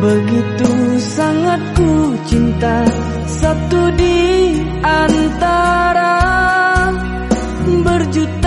Begitu sangat ku cinta Satu di antara Berjuta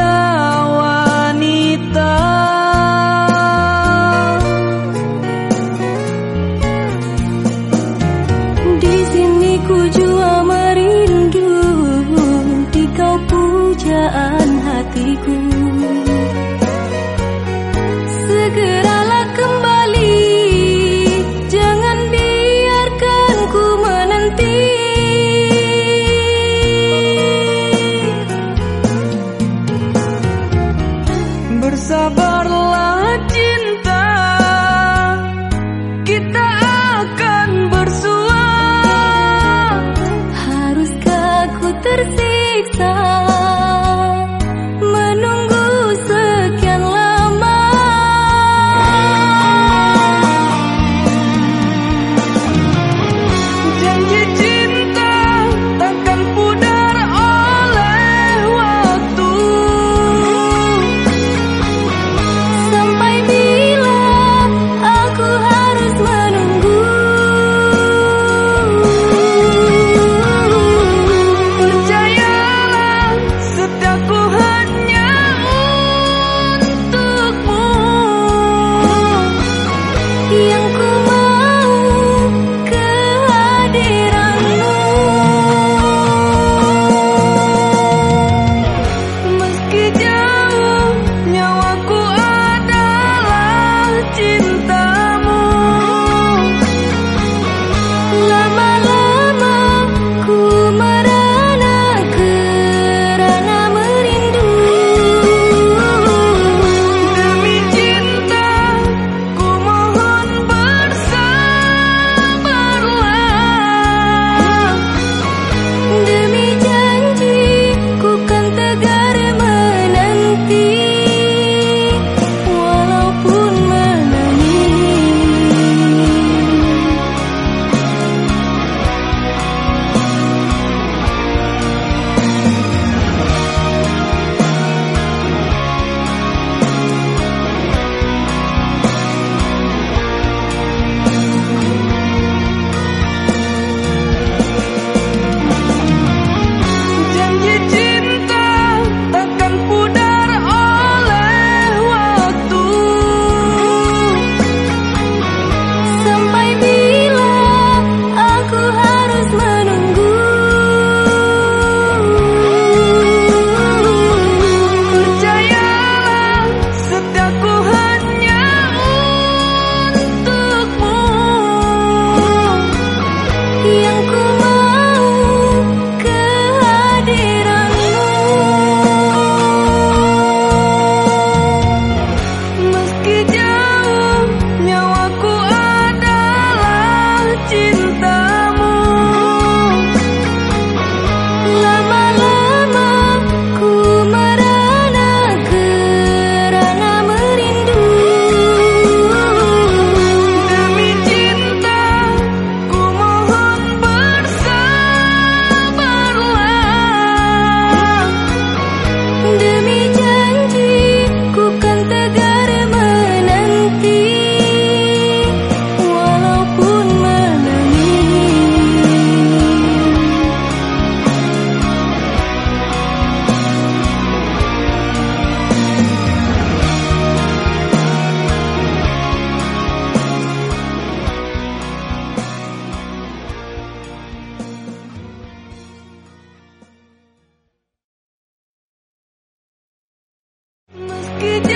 good day.